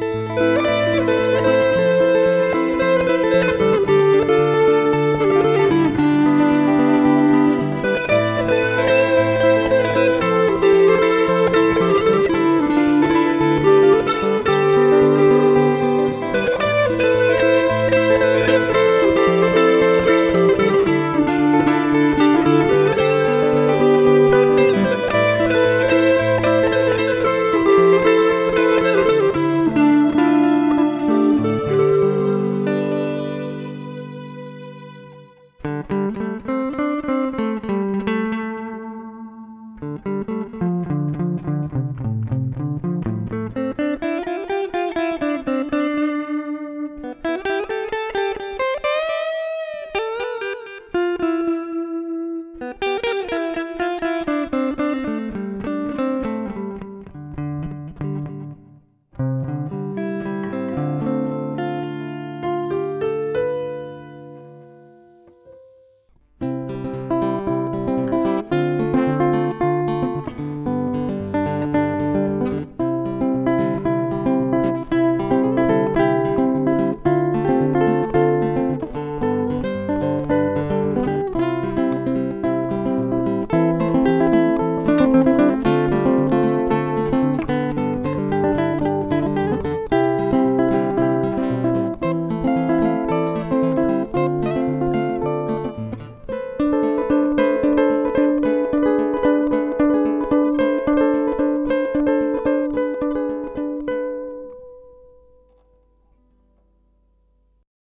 Música